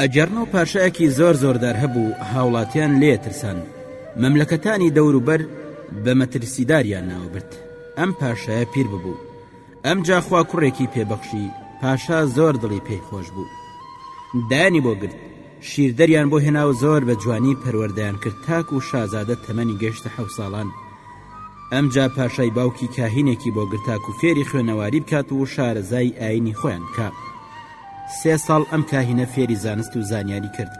ئەگەرن و پاشایەکی زۆر زۆردار هەبوو هاوڵاتیان لێ ترسان مەملەکەتانی دەوروبەر بە مەترسیداریان ناوبرد ئەم پاشایە پیر ببوو ئەمجا خوا کوڕێکی پێ بەخشی پاشا زۆر دڵی پێی خۆش بوو دانی بۆ گرت شیردەریان بۆ هێنا و زۆر بە جوانی پەروەردەیان کرد تاک و شازادە تەمەنی گەشتە حەو ساڵان ئەمجا پاشای باوکی کاهینێکی بۆ گرتاک و فێری خوێنەواری بکات و شارەزای ئاینی خۆیان بکە سێ ساڵ ئەم کاهینە فێری زانست و زانیاری کرد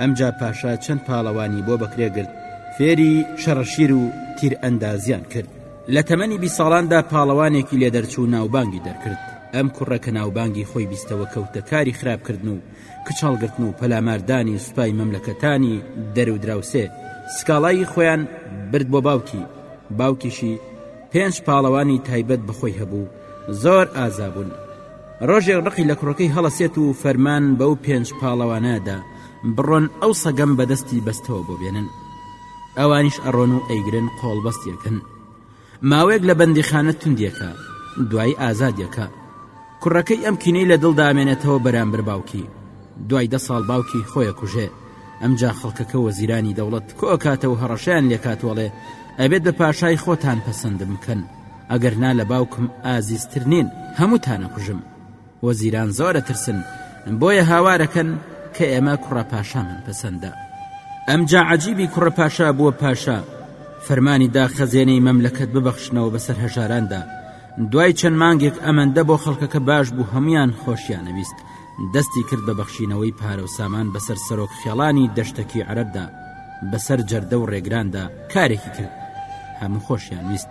ئەمجا پاشا چەند پاڵەوانی بۆ بەکرێگرت فێری شەڕەشیر و تیر ئەندازیان کرد لە تەمەنی بیست ساڵاندا پاڵەوانێکی لێدەرچوو ناوبانگی دەرکرد، ئەم کوڕە کە ناوبانگی خۆی بیستەوە کەوتە کاری خراپکردن و کچ هەڵگرتن و پەلاماردانی سوپای مەملەکەتانی دەرو دراوسێ سکاڵای خۆیان برد بۆ باوکی، باوکیشی پێنج پاڵەوانی تایبەت بە خۆی هەبوو زۆر ئازا بوون، ڕۆژێک ڕقی لە کوڕەکەی هەڵەسێت و فەرمان بەو پێنج پاڵەوانەدا بڕۆن ئەو سەگەم بەدەستی بەستەوە بۆ بێنن. ئەوانیش ئەڕۆن و ئەیگرن قۆڵبەستیەکەن ماوەیەک لە بەندیخانە توندیەکە دوایی ئازادیەکە کوڕەکەی ئەم کینەی لە دڵ دامێنێتەوە بەرامبەر باوکی دوای دە ساڵ باوکی خۆیە کوژێ ئەمجا خەڵکەکە وەزیرانی دەوڵەت کۆکاتە و هەڕەشیان لێکاتوەڵێ ئەبێت بە پاشای خۆتان پەسەندم بکەن ئەگەر نا لە باوکم ئازیزتر نین هەمووتانە کوژم وەزیران زۆر ئەترسن بۆیە هاوارەکەن کە ئێمە کوڕە پاشامان پەسەندە ئەمجا عجیبی کوڕە پاشا بووە پاشا فەرمانی دا خەزێنەی مەملەکەت ببەخشنەوە بەسەر هەژاراندا دوای چەند مانگێک ئەمەندە بۆ خەڵکەکە باش بوو هەمویان خۆشیانەویست دەستی کرد بە بەخشینەوەی پارە و سامان بەسەر سەرۆک خێڵانی دەشتەکی عەرەبدا بەسەر جەردە و ڕێگراندا کارێکی کرد هەموو خۆشیان ویست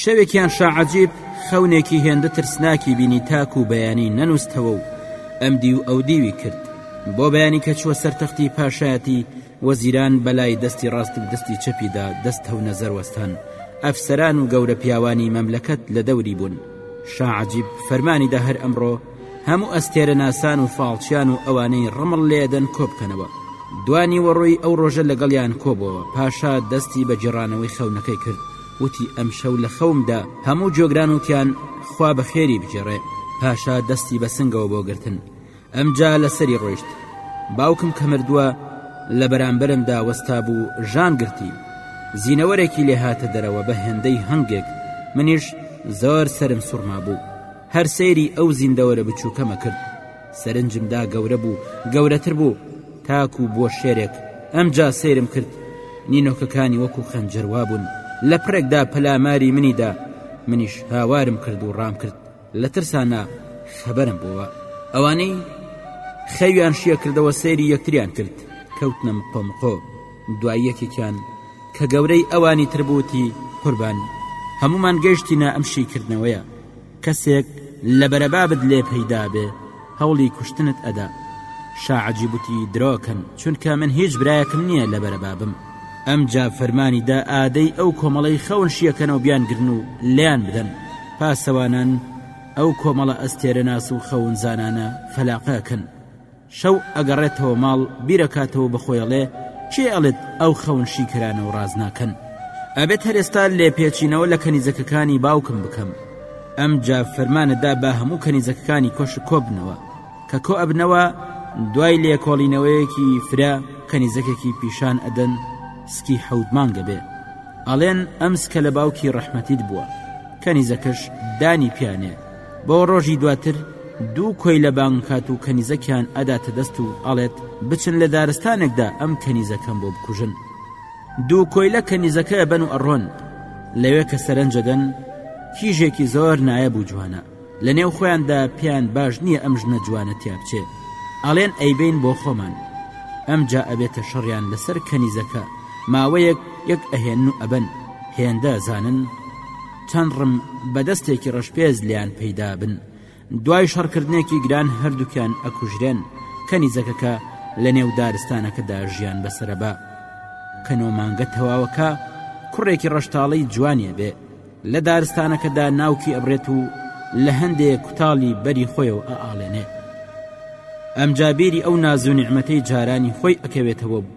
شەوێکیان شاعجیب خەونێکی هێندە ترسناکی بینی تاک و بەیانی نەنووسەوە و ئەم دی و ئەو دیوی کرد بۆ بەیانی کە چوە سەر تەختی پاشایەتی وەزیران بەلای دەستی ڕاست و دەستی چەپیدا دەستە و نەزەروەستان ئەفسەران و گەورە پیاوانی مەملەکەت لە دەوری بوون شاعجیب فەرمانی دا هەر ئەمڕۆ هەموو ئەستێرە ناسان و فاڵچیان و ئەوانەی ڕمڵ لێدەن کۆبکەنەوە دوانی وەڕۆی ئەو ڕۆژە لەگەڵیان کۆبەوە پاشا دەستی بە جێڕانەوەی خەونەکەی کرد وتی ئەمشەو لە خەومدا هەموو جۆگران وتیان خوا بە خێری بگێڕێ پاشا دەستی بە سنگەوە بۆ گرتن ئەمجا لەسەری ڕۆیشت باوکم کە مردووە لە بەرامبەرم داوەستا بوو ژان گرتی زینەوەرێکی لێ هاتە دەرەوە بە هێندەی هەنگێک منیش زۆر سرم سوڕما بوو هەر سەیری ئەو زیندەوەرە بچووکەمە کرد سەرنجم دا گەورە بوو گەورەتر بوو تاکو بووە شێرێک ئەمجا سەیرم کرد نینۆکەکانی وەکو خەنجەر وابوون لە پڕێکدا پەلاماری منی دا منیش هاوارم کرد و ڕام کرد لە ترسانە خەبەرم بووە ئەوانەی خەویان شیە کردەوە سەیری یەکتریان کرد کەوتنە مقۆمقۆ دوای یەکێکیان کە گەورەی ئەوانی تربووتی قوربان هەمومان گەشتینە ئەم شیکردنەوەیە کەسێک لە بەرەبابت لێ پەیدا بێ هەوڵی کوشتنت ئەدا شاعجی بوتی درۆکەن چونکە من هیچ برایەکم نییە لە بەرەبابم ئەمجا فەرمانی دا ئادەی ئەو کۆمەڵەی خەون شیەکەنەوە بیان گرن و لێیان بدەن پاسەوانان ئەو کۆمەڵە ئەستێرەناس و خەونزانانە فەلاقەکەن شەو ئەگەڕێتەوە ماڵ بیرەکاتەوەو بەخۆی ئەڵێ کێ ئەڵێت ئەو خەون شیکەرانە و ڕاست ناکەن؟ ئەبێت هەر ئێستا لێپێچینەوە لە کەنیزەکەکانی باوکم بکەم. ئەمجا فەرمانە دا با هەموو کەنیزەکەکانی کۆشک کۆببنەوە. کە کۆئەبنەوە دوای لێکۆڵینەوەیەکی فرە کەنیزەکێکی پیشان ئەدەن سکی حەوت مانگە بێ. ئەڵێن ئەم سکە لە باوکی ڕەحمەتیت بووە. کەنیزەکەش دانی پیانێ. بۆ ڕۆژی دواتر دوو کۆیلە بانگکات و کەنیزەکیان ئەداتە دەست و ئەڵێت بچن لە دارستانێکدا ئەم کەنیزەکەم بۆ بکوژن دوو کۆیلە کەنیزەکە بەن و ئەڕۆن لەوێ کە سەرنجەدەن کیژێکی زۆر نایە بوو جوانە لە نێو خۆیاندا پێیان باش نییە ئەم ژنە جوانە تیا بچێ ئەڵێن ئەیبین بۆ خۆمان ئەمجا ئەبێتە شەڕیان لەسەر کەنیزەکە ماوەیەک یەک ئەهێن و ئەبەن هێندە زانن چەند ڕم بە دەستێکی ڕەشپێست لیان پەیدا بن دوای شەڕکردنێکی گران هەردووکیان ئەکوژرێن کەنیزەکەکە لە نێو دارستانەکەدا ژیان بەسەرەبا کە نۆمانگە تەواوەکە کوڕێکی ڕەشتاڵی جوانیە بێ لە دارستانەکەدا ناوکی ئەبرێت و لە هەندێک کوتاڵی بەری خۆیەوە ئاڵێنێ ئەمجابیری ئەو نازونیعممەەی جارانی خۆی ئەکەوێتەوە بوو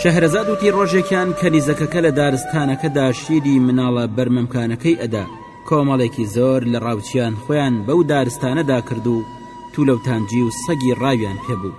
شەهرەزاد وتی ڕۆژێکیان کەنیزەکەکە لە دارستانەکەدا شیری مناڵە بەرمەمکانەکەی ئەدا کۆمەڵێکی زۆر لە ڕاوچیان خۆیان بەو دارستانەدا کرد و تولەوتانجی و سەگی ڕاویان پێبوو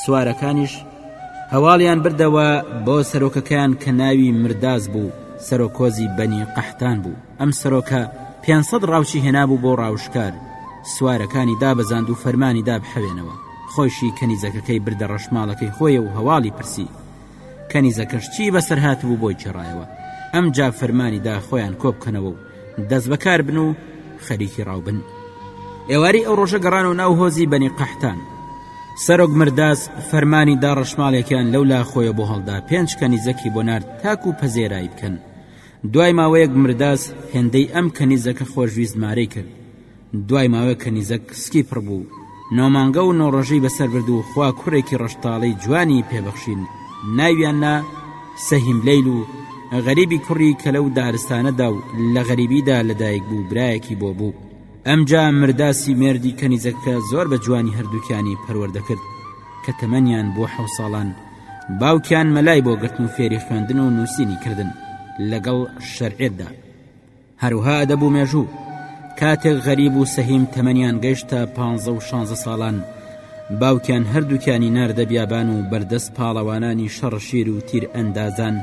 سوارەکانیش هەواڵیان بردەوە بۆ سەرۆکەکەیان کە ناوی مرداز بوو سەرۆکۆزی بەنی قەحتان بوو ئەم سەرۆکە 500 ڕاوچی هێنابوو بۆ ڕاوشکار سوارەکانی دابەزاند و فەرمانی دابحەوێنەوە خۆیشی کەنیزەکەکەی بردە ڕەشماڵەکەی خۆی و هەواڵی پرسی کەنیزەکەش چی بەسەر هاتبوو بۆی چێڕایەوە، ئەمجا فەرمانی دا خۆیان کۆ بکەنەوە و دەست بە کار بن و خەریکی ڕاو بن. ئێوارەی ئەو ڕۆژە گەڕانەوە ناو هۆزی بەنی قەحتان. سەرۆک مرداس فەرمانی دا ڕەشماڵێکیان لەو لا خۆیەوە بۆ هەڵدا، پێنج کەنیزەکی بۆ نارد تاکوو پەزێرایی بکەن. دوای ماوەیەک مرداس هێندەی ئەم کەنیزەکە خۆشویست مارەی کرد. دوای ماوەیەک کەنیزەک سکی پڕ بوو نۆ مانگە و نۆ ڕۆژەی بەسەر برد و خوا کوڕێکی ڕەشتاڵی جوانی پێ بەخشین ناویان نا سەهیم لەیل و غەریبی کوڕی کە لەو دارستانەدا و لە غەریبیدا لەدایک بوو برایەکی بۆ بوو ئەمجا مرداسی مێردی کەنیزەکە زۆر بە جوانی هەردووکیانی پەروەردە کرد کە تەمەنیان بۆ حەو ساڵان باوکیان مەلای بۆ گرتن و فێری خوێندن و نووسینی کردن لەگەڵ شەرعێتدا هەروها ئەدەب و مێژوو، کاتێک غەریب و سەهیم تەمەنیان گەشتە پانزە و شانزە ساڵان، باوکیان هەردووکیانی ناردە بیابان و بەردەست پاڵەوانانی شەڕشیر و تیرئەندازان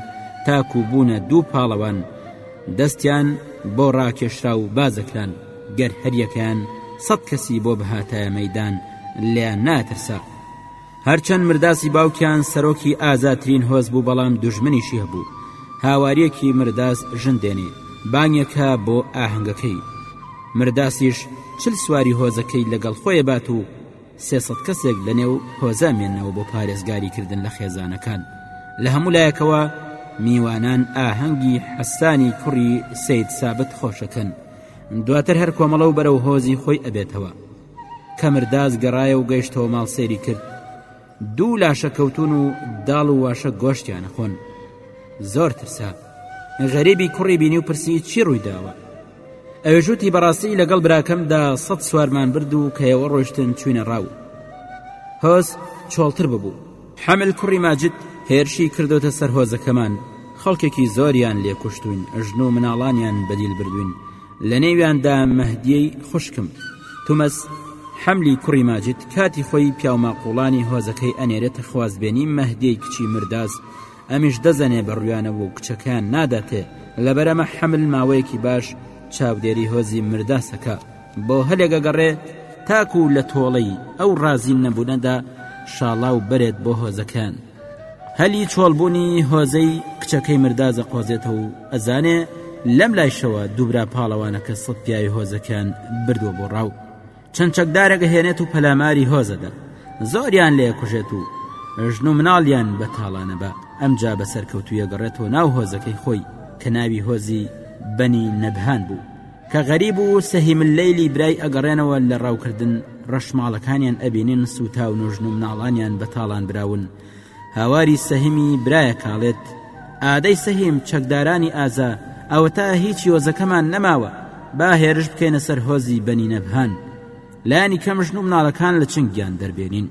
تاکو بوونە دوو پاڵەوان، دەستیان بۆ ڕاکێشرا و بازەکران، گەر هەریەکەیان سەد کەسی بۆ بهاتایە مەیدان لێیان ناترسا. هەرچەند مرداسی باوکیان سەرۆکی ئازاترین هۆز بوو بەڵام دوژمنیشی هەبوو هاواریەکی مرداس ژن دێنێ بانگێکە بۆ ئاهەنگەکەی مرداسیش چل سواری هۆزەکەی لەگەڵ خۆی بات و سێسەد کەسێک لە نێو هۆزە مێنەوە بۆ پارێزگاری کردن لە خێزانەکان لە هەموو لایەکەوە میوانان ئاهەنگی حەسانی کوڕی سید سابت خۆشەکەن دواتر هەر کۆمەڵە و بەرەو هۆزی خۆی ئەبێتەوە کەمرداس گەڕایە و گەیشتەوە ماڵ سەیری کرد دوو لاشە کەوتون و داڵ و واشە گۆشتیانە خۆن زۆر ترسا غەریبی کوڕی بینی و پرسی چی ڕوویداوە ئەوێژوتی بەڕاستی لەگەڵ براکەمدا سەد سوارمان برد و کەەوە ڕۆشتن چوینە ڕاو هۆز چۆڵتر ببوو حەمل کوڕی ماجد هێرشی کردوتە سەر هۆزەکەمان خەڵکێکی زۆریان لێکوشتوین ئەژن و مناڵانیان بەدیل بردوین لە نێویاندا مەهدیەی خوشکم تومەز حەملی کوڕی ماجد کاتی خۆی پیاوماقۆڵانی هۆزەکەی ئەنێرێتە خوازبێنی مەهدیەی کچی مرداز ئەمیش دەزەنێ بە ڕویانەوە و کچەکان ناداتێ لەبەرەمە حەمل ماوەیەکی باش چاودێری هۆزی مرداسەکە بۆ هەلێگە گەڕێ تاکو لە تۆڵەی ئەو ڕازین نەبوونەدا شاڵاو بەرێت بۆ هۆزەکان هەلی چۆڵ بوونی هۆزەی کچەکەی مردازە قۆزێتەوە و ئەزانێ لەم لایشەوە دووبرا پاڵەوانەکە سەد پیاوی هۆزەکەیان بردووە بۆ ڕاو چەند چەکدارێک هێنێت و پەلاماری هۆزەدا زۆریان لێ کوژێت و ژن و مناڵیان بە تاڵانە بە ئەمجا بە سەرکەوتویە گەڕێتەوە ناو هۆزەکەی خۆی کە ناوی هۆزی بەنی نەبهان بوو کە غەریب و سەهیم اللەیلی برای ئەگەڕێنەوە لە ڕاوکردن ڕەشماڵەکانیان ئەبینین سووتا و نۆژن و مناڵانیان بە تاڵان براون هاواری سەهیمی برایە کاڵێت ئادەی سەهیم چەکدارانی ئازا ئەوەتا هیچ یۆزەکەمان نەماوە با هێرش بکەینە سەر هۆزی بەنی نەبهان لانی کەمژن و مناڵەکان لە چنگیان دەربێنین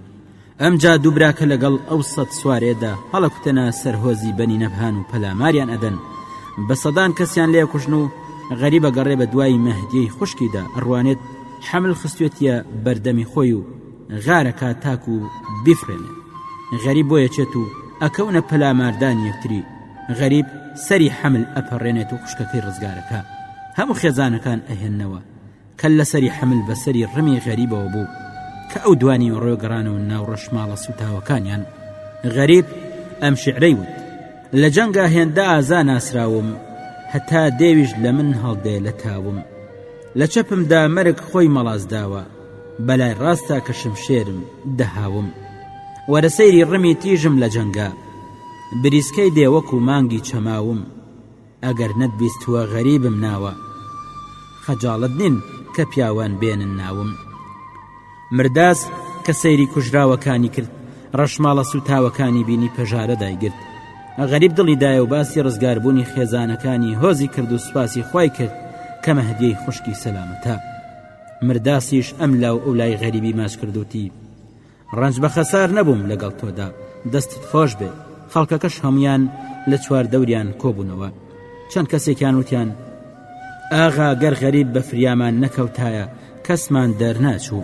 ئەمجا دوو براکە لەگەڵ ئەو سەد سوارێدا هەڵەکوتەنە سەر هۆزی بەنی نەبهان و پەلاماریان ئەدەن بە سەدان کەسیان لێ ئەکوژن و غەریب ئەگەڕێ بە دوای مەهدیەی خوشکیدا ئەڕوانێت حەمل خستوێتیە بەردەمی خۆی و غارەکە تاکو بیفڕێنێ غەریب بۆ یەچێت و ئەکەونە پەلاماردانی یەکتری غەریب سەری حەمل ئەپەڕێنێت و خوشکەکەی ڕزگارەکە هەموو خێزانەکان ئەهێننەوە کەللەسەری حەمل بەسەری ڕمی غەریبەوە بوو کە ئەو دوانیوەڕۆ گەڕانەوە ناو ڕەشماڵە سووتاوەکانیان غەریب ئەم شعرەی وت لە جەنگا هێندە ئازا ناسراوم هەتا دێویش لە من هەڵدێ لە تاوم لە چەپمدا مەرگ خۆی مەڵاس داوە بەلای ڕاستە کە شمشێرم دەهاوم وەرە سەیری ڕمی تیژم لە جەنگا بریسکەی دێوەک و مانگی چەماوم ئەگەر نەت بیستوە غەریبم ناوە خەجاڵەت نین کە پیاوان بێنن ناوم مرداس کە سەیری کوژراوەکانی کرد ڕەشماڵە سوتاوەکانی بینی پەژارە دایگرت غەریب دڵی دایە و باسی ڕزگاربوونی خێزانەکانی هۆزی کرد و سوپاسی خی کرد کە مەهدیەی خوشکی سەلامەتە مرداسیش ئەم لاو ئەو لای غەریبی ماچ کردوتی ڕەنج بە خەسار نەبووم لەگەڵ تۆدا دەستت خۆش بێ خەڵکەکەش هەمویان لە چوار دەوریان کۆبوونەوە چەند کەسێکیان وتیان ئاغا گەر غەریب بە فریامان نەکەوتایە کەسمان دەرناچوو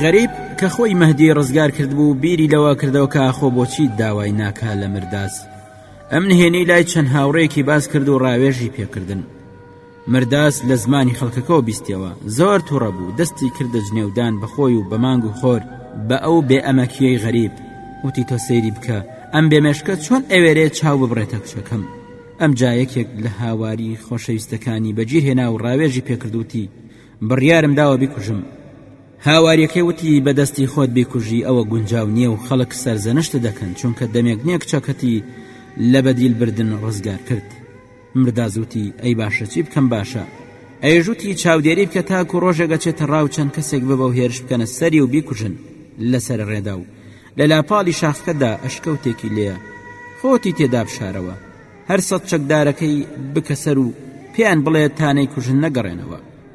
غەریب کە خۆی مەهدی ڕزگار کردبوو بیری لەوە کردەوە کە ئاخۆ بۆچی داوای ناکە لە مرداس ئەم نهێنی لای چەند هاوڕێکی باس کرد و ڕاوێژی پێکردن مرداس لە زمانی خەڵکەکەوە بیستیەوە، زۆر توڕە بوو، دەستی کردە جنێودان بە خۆی و بە مانگ و خۆر، بە ئەو بێ ئەمەکیەی غەریب، وتی تۆ سەیری بکە ئەم بێ مێشکە چۆن ئەوێرێ چاو ببڕێتە کچەکەم! ئەمجا یەکێک لە هاواری خۆشەویستەکانی بەگیر هێنا و ڕاوێژی پێکرد وتی، بڕیارم داوە بیکوژم. هاواریەکەی وتی، بە دەستی خۆت بیکوژی ئەوە گونجاو نیە و خەڵک سەرزەنشتت دەکەن، چونکە دەمێک نیە کچەکەتی لە بەدیل بردن ڕزگار کرد. مرداز وتی، ئەی باشە چی بکەم باشە؟ ئەویش وتی، چاودێری بکە تاکو ڕۆژێک ئەچێتە ڕا و چەند کەسێک ببە و هێرش بکەنە سەری و بیکوژن لە سەر ڕێدا و لە لاپاڵی شاخەکەدا ئەشکەوتێکی لێیە خۆتی تێدا بشارەوە هەر سەد چەکدارەکەی بکە سەر و پێیان بڵێ تا نەیکوژن نەگەڕێنەوە.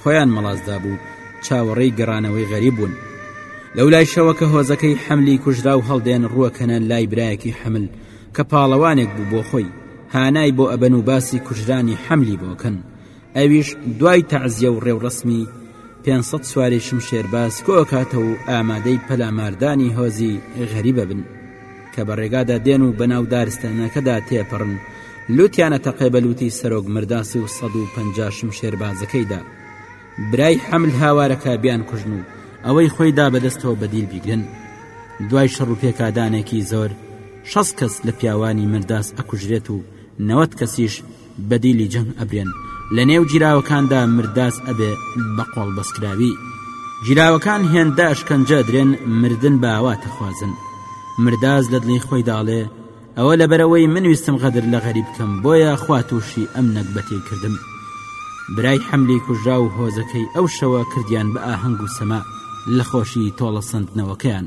خۆیان مەڵاسدابوو چاوەڕێی گەڕانەوەی غەریب بوون لەو لایشەوە کە هۆزەکەی حەملی کوژرا و هەڵدێن ڕووەکەنە لای برایەکی حەمل کە پاڵەوانێک بوو بۆ خۆی هانای بۆ ئەبەن و باسی کوژرانی حەملی بۆکەن ئەویش دوای تەعزیە و ڕێوڕسمی 500 سواری شمشێرباز کۆکاتە و ئامادەی پەلاماردانی هۆزی غەریبە بن کە بە ڕێگادا دێن و بەناو دارستانەکەدا تێپەڕن، لوتیانە تەقێ بە لوتی سەرۆک مرداسی و سەد و پەنجا شمشێربازەکەیدا. برای حەمل هاوارەکە بیان کوژن و ئەوەی خۆی دا بەدەستەوە بەدیل بیگرن. دوای شەڕ و پێکادانێکی زۆر، شەست کەس لە پیاوانی مرداس ئەکوژرێت و نەوەت کەسیش بەدیلی جەنگ ئەبرێن لە نێو گیراوەکاندا مرداس ئەبێ بە قۆڵبەستکراوی گیراوەکان هێندە ئەشکەنجە درێن مردن باوات ئەخوازن مرداس لە دڵی خۆی داڵێ ئەوە لەبەرەوەی من ویستم غەدر لە غەریب بکەم بۆیە خوا تووشی ئەم نەگبەتەی کردم برای حەملی کوژرا و هۆزەکەی ئەو شەوە کردیان بە ئاهەنگ و سەما لە خۆشی تۆڵەسەندنەوەکەیان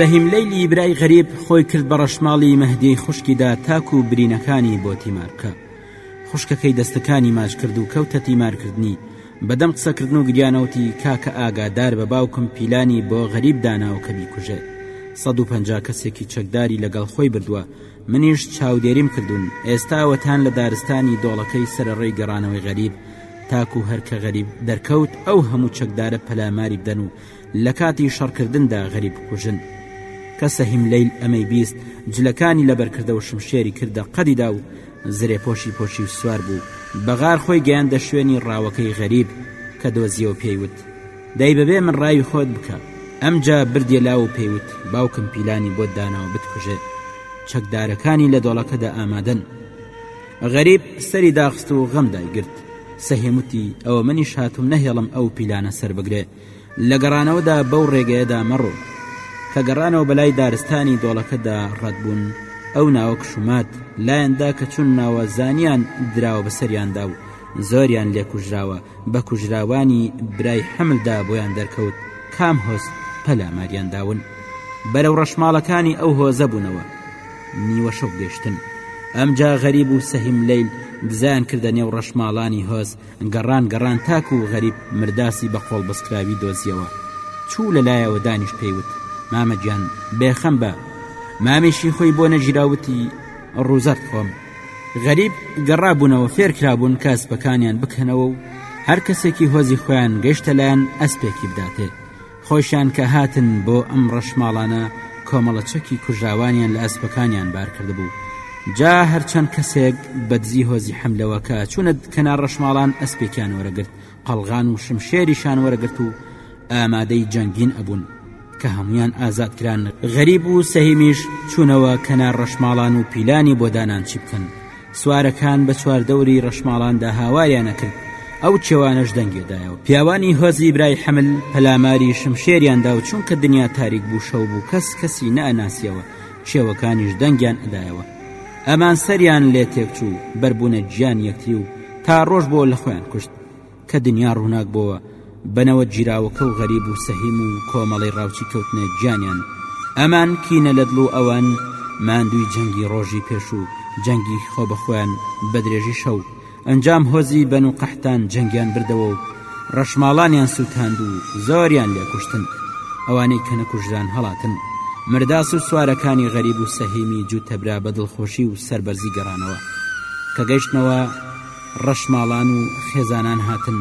سەهیم لەیلی برای غەریب خۆی کرد بە ڕەشماڵی مەهدی خوشکیدا تاکو و برینەکانی بۆ تیمار بکە خوشکەکەی دەستەکانی ماچ کرد و کەوتە تیمارکردنی بەدەم قسەکردن و گریانەوتی کاکە ئاگادار بە باوکم پیلانی بۆ غەریب داناو کە بیکوژێت 150 کەسێکی چەکداری لەگەڵ خۆی بردووە منیش چاودێریم کردوون ئێستاوەتان لە دارستانی دۆڵەکەی سەرەڕێی گەڕانەوەی غەریب تاکو هەرکە غەریب دەرکەوت ئەو هەموو چەکدارە پەلاماری بدەن و لە کاتی شەڕکردندا غەریب کوژن کە سەهیم لەیل ئەمەی بیست جلەکانی لەبەرکردە و شمشێری کردە قەدیدا و زرێ پۆشی پۆشی و سوار بوو بەغار خۆی گەیاندە شوێنی ڕاوەکەی غەریب کە دۆزیەوە پێیوت دەی بەبێ من ڕاوی خۆت بکە. ئەمجا بردیە لاو و پێی وت، باوکم پیلانی بۆت داناوە بتکوژێ. چەکدارەکانی لە دۆڵەکەدا ئامادەن. غەریب سەری داخست و غەم دایگرت. سەهیم وتی، ئەوە منیش هاتووم نەهێڵم ئەو پیلانە سەر بگرێ. لە گەڕانەوەدا بەو ڕێگەیەدا مەڕۆ. کە گەڕانەوە بەلای دارستانی دۆڵەکەدا ڕەت بوون، ئەو ناوە کشومات لایان دا کە چون ناوە زانیان دراوە بەسەریاندا و زۆریان لێ کوژراوە بە کوژراوانی برای حملدا بۆیان دەرکەوت کام هۆز پەلاماریان داون بەرەو ڕەشماڵەکانی ئەو هۆزە بوونەوە نیوە شەو گەشتن ئەمجا غەریب و سەهیم لیل دزیان کردە نێو ڕەشماڵانی هۆز گەڕان گەڕان تاکو و غەریب مرداسی بە قۆڵ بەستراوی دۆزیەوە چوو لە لایەوە دانیش پێیوت مامەگیان بێخەم بە مامێشی خۆی بۆ نەگیراوتی ڕوزەرد خۆم غەریب گەڕابوونەوە فێرکرابوون کە ئەسپەکانیان بکەنەوە و هەر کەسێکی هۆزی خۆیان گەشتە لایەن ئەسپێکی بداتێ خۆشیان کە هاتن بۆ ئەم ڕەشماڵانە کۆمەڵە چەکی کوژاوانیان لە ئەسپەکانیان بارکردبوو جا هەرچەند کەسێک بەدزی هۆزی حملەوە کە چونت کەنا ڕەشماڵان ئەسپێکیان وەرەگرت قەڵغان و شمشێریشان وەرەگرت و ئامادەی جەنگین ئەبوون کە هەمویان ئازادکران غەریب و سەهیمیش چوونەوە کەنار ڕەشماڵان و پیلانی بۆ دانان چی بکەن سوارەکان بە چواردەوری ڕەشماڵاندا هاواریانەکرد ئەو چێوانەش دەنگێدایەوە پیاوانی هۆزی برای حەمل پەلاماری شمشێریاندا و چونکە دنیا تاریک بوو شەو بوو کەس کەسی نەئەناسیەوە چێوەکانیش دەنگیان ئەدایەوە ئەمان سەریان لێ تێکچوو بەربوونە گیانی یەکتری و تا ڕۆژ بۆ لە خۆیان کوشت کە دنیا ڕووناک بۆوە بەنەوە گیراوەکە و غەریب و سەهیم و کۆمەڵی ڕاوچی کەوتنە گیانیان ئەمان کینە لە دڵ و ئەوان ماندووی جەنگی ڕۆژی پێشوو جەنگی خۆ بە خۆیان بە درێژی شەو ئەنجام هۆزی بەنو قەحتان جەنگیان بردەوە و ڕەشماڵانیان سووتاند و زۆریان لێ کوشتن ئەوانەی کە نەکوژران هەڵاتن مرداس و سوارەکانی غەریب و سەهیمی جووتەبرا بە دڵخۆشی و سەربەرزی گەڕانەوە کە گەشتنەوە ڕەشماڵان و خێزانان هاتن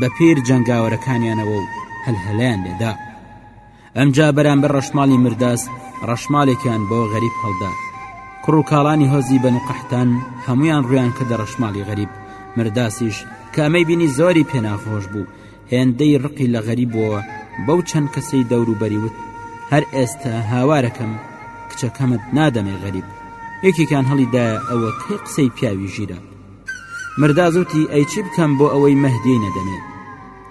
بە پیر جەنگاوەرەکانیانەوە و هەلهەلەیان لێدا ئەمجا بەرامبەر ڕەشماڵی مرداس ڕەشماڵێکیان بۆ غەریب هەڵدا کوڕ و کاڵانی هۆزی بەنو قەحتان هەمویان ڕویان کردە ڕەشماڵی غەریب مرداسیش کە ئەمەی بینی زۆری پێناخۆش بوو هێندەی ڕقی لە غەریب بووە بەو چەند کەسەی دەوروبەری وت هەر ئێستا هاوارەکەم کچەکەمت نادەمێ غەریب یەکێکان هەڵیدایە ئەوە کەی قسەی پیاوی ژیرە مرداز وتی ئەی چی بکەم بۆ ئەوەی مەهدی نەدەمێ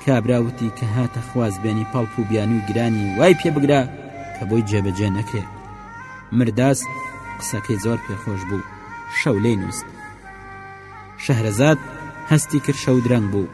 کابرا وتی کە هاتە خوازبێنی پەڵپ و بیانوی گرانی وای پێ بگرە کە بۆی جێبەجێ نەکرێ مرداز قسەکەی زۆر پێخۆش بوو شەو لێ نووست شەهرەزاد هەستی کرد شەو درەنگ بوو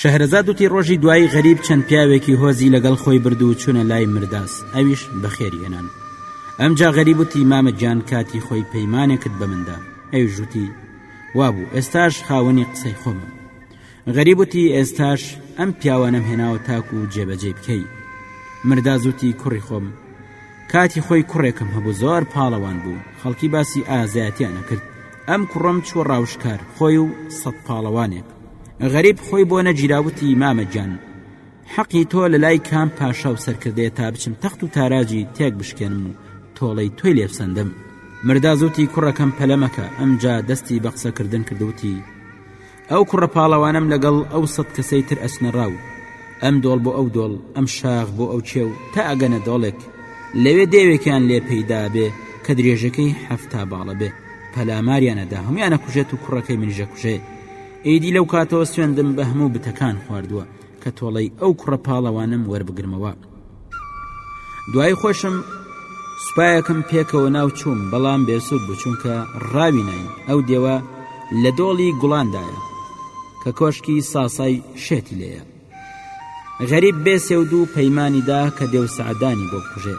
شەهرەزاد وتی ڕۆژی دوایی غەریب چەند پیاوێکی هۆزی لەگەڵ خۆی برد و چوونە لای مرداس ئەویش بەخێری هێنان ئەمجا غەریب وتی مامە گیان کاتی خۆی پەیمانێکت بە مندا ئەوی ژووتی وابوو ئێستاش خاوەنی قسەی خۆمە غەریب وتی ئێستاش ئەم پیاوانم هێناوە تاکو و جێبەجێ بکەی مردازوتی کوڕی خۆم کاتی خۆی کوڕێکم هەبوو زۆر پاڵەوان بوو خەڵکی باسی ئازایەتیانە کرد ئەم کوڕم چوە ڕاوشکار خۆی و سەد پاڵەوانێک غەریب خۆی بۆ نەگیرا وتی مامە گیان حەقی تۆ لە لای کام پاشا و سەرکردەیە تا بچم تەخت و تاراجی تێک بشکێنم و تۆڵەی تۆی لێپسەندم مردا زوتی کوڕەکەم پەلەمەکە ئەمجا دەستی بە قسەکردن کردوتی ئەو کوڕە پاڵەوانم لەگەڵ ئەو سەد کەسەی تر ئەچنەڕاو ئەم دۆڵ بۆ ئەو دۆڵ ئەم شاخ بۆ ئەو چێو تا ئەگەنە دۆڵێک لەوێ دێوێکیان لێ پەیدا بێ کە درێژەکەی هەفتا باڵە بێ پەلاماریان ئەدا هەمویان ئەکوژێت و کوڕەکەی منیش ئەکوژێت ئیدی لەو کاتەوە سوێندم بە هەموو بتەکان خواردووە کە تۆڵەی ئەو کوڕە پاڵەوانم وەربگرمەوە دوای خۆشم سوپایەکم پێکەوە ناو چووم بەڵام بێسوود بوو چونکە ڕاوی ناین ئەو دێوە لە دۆڵی گوڵاندایە کە کۆشکی ساسای شێتی لێە غەریب بێ سێ و دوو پەیمانی دا کە دێو سەعدانی بۆ بکوژێ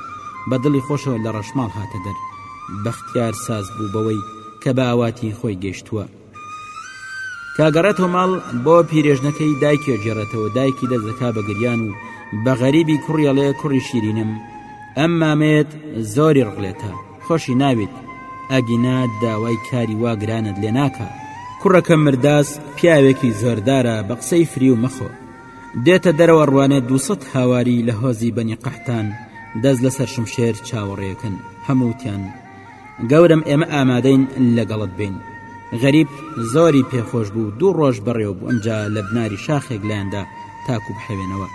بە دڵی خۆشەوە لە ڕەشماڵ هاتە دەر بەختیار ساز بوو بەوەی کە بە ئاواتی خۆی گەیشتووە تا گەڕێتەوە ماڵ بۆ پیرێژنەکەی دایکی جێڕێتەوە دایکی دەست دەکا بە گریان و بە غەریبی کوڕیەڵێ کوڕی شیرینم ئەم مامێت زۆری ڕقلێتە خۆشی ناویت ئەگینا داوای کاری وا گرانت لێ ناکا کوڕەکە مرداس پیاوێکی زۆردارە بە قسەی فریو مەخۆ دێتە دەرەوە ڕوانێ دووسەد هاواری لە هۆزی بەنی قەحتان دەست لەسەر شمشێر چاوەڕێکن هەمووتیان گەورم ئێمە ئامادەین لەگەڵت بین غەریب زۆری پێخۆش بوو دوو ڕۆژ بەڕێو بوو ئەمجا لە بناری شاخێک لایەندا تاکو بحەوێنەوە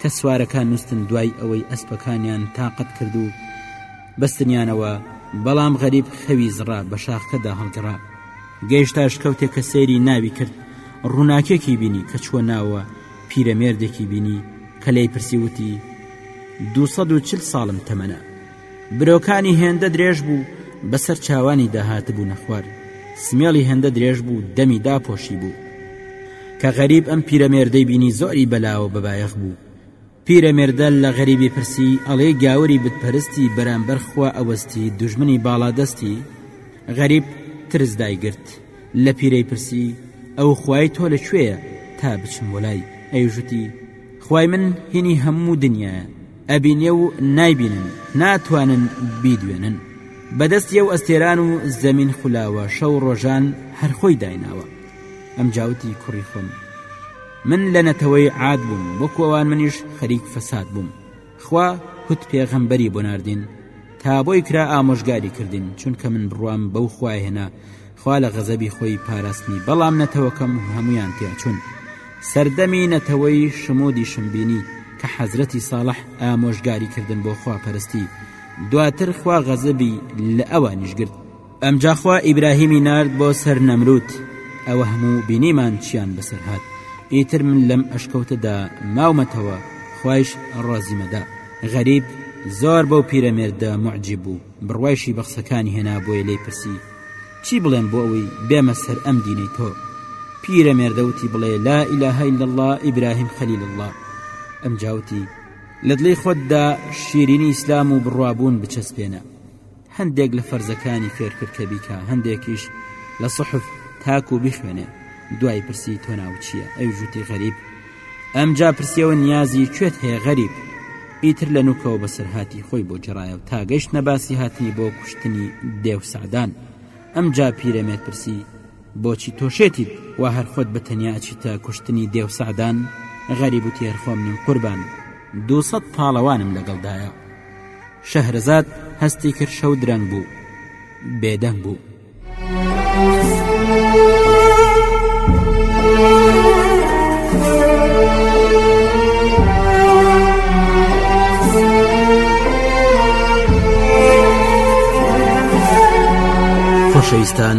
کە سوارەکان نووسن دوای ئەوەی ئەسپەکانیان تااقەت کرد و بەستنیانەوە بەڵام غەریب خەوی زڕە بە شاخکەدا هەڵگڕا گەیشتە ئەشکەوتێک کە سەیری ناوی کرد ڕووناکێکی بینی کە چووە ناوە پیرەمێردێکی بینی کە لی پرسی وتی چل ساڵم تەمەە برۆکانی هێندە درێژ بوو بەسەر چاوانی داهات بوو نەخوار سمێڵی هێندە درێژ بوو دەمی داپۆشی بوو کە غەریب ئەم پیرەمێردەی بینی زۆری بەلاوە بەبایەخ بوو پیرەمێردە لە غەریبی پرسی، ئەڵێی گاوری بت پەرستی بەرامبەر خوا ئەوەستی دوژمنی باڵادەستی؟ غەریب ترس دایگرت، لە پیرەی پرسی، ئەو خوای تۆ لە کوێیە تا بچم بۆ لای؟ ئەیژوتی، خوای من هینی هەموو دنیایە، ئەبینێ و نایبینن، ناتوانن بیدوێنن. بە دەستی ئەو ئەستێران و زەمین خولاوە، شەو ڕۆژان هەر خۆی دایناوە. ئەمجا وتی، کوڕی خۆم! من لە نەتەوەی عاد بووم وەکو ئەوان منیش خەریک فەساد بووم خوا هوت پێغەمبەری بۆ ناردین تا بۆی کرا ئامۆژگاری کردین چونکە من بڕوام بەو خوای هێنا خوا لە غەزەبی خۆی پاراستنی بەڵام نەتەوەکەم هەمویان تیاچون سەردەمی نەتەوەی شمودی شمبینی کە حەزرەتی ساڵح ئامۆژگاری کردن بۆ خواپەرستی دواتر خوا غەزەبی لە ئەوانیش گرت ئەمجا خوا ئیبراهیمی نارد بۆ سەر نەمرود ئەوە هەموو بینیمان چیان بەسەر هات ئیتر من لەم ئەشکەوتەدا ماومەتەوە خوایش ڕازیمەدا غەریب زۆر بەو پیرەمێردە معجب بوو بڕوایشی بە قسەکانی هێنا بۆی لی پرسی چی بڵێم بۆ ئەوەی بێمە سەر ئەم دینەی تۆ پیرە مێردەوتی بڵێ لا ئیلاهە إلا الله ئیبراهیم خەلیل الله ئەم جاوتی لە دڵی خۆتدا شیرینی ئیسلام و بڕوابوون بچەسپێنە هەندێک لە فەرزەکانی فێرکرد کە بیکا هەندێکیش لە صحف تاکو بیخوێنێ دوای پرسی تۆ ناو چییە ئەوی جوتی غەریب ئەمجا پرسیەوە نیازی کوێت هەیە غەریب ئیتر لە نوکەوە بەسەرهاتی خۆی بۆ جێڕایە و تاگەیشت نەباسی هاتنی بۆ کوشتنی دێو سەعدان ئەمجا پیرەمێت پرسی بۆچی تۆ شێتیت وا هەر خۆت بە تەنیا ئەچیتە کوشتنی دێو سەعدان غەریب و تێر خۆم نیم قوربان دوو سەد پاڵەوانم لەگەڵدایە شەهرەزاد هەستی کرد شەو درەنگ بوو بێدەنگ بوو. خۆشەویستان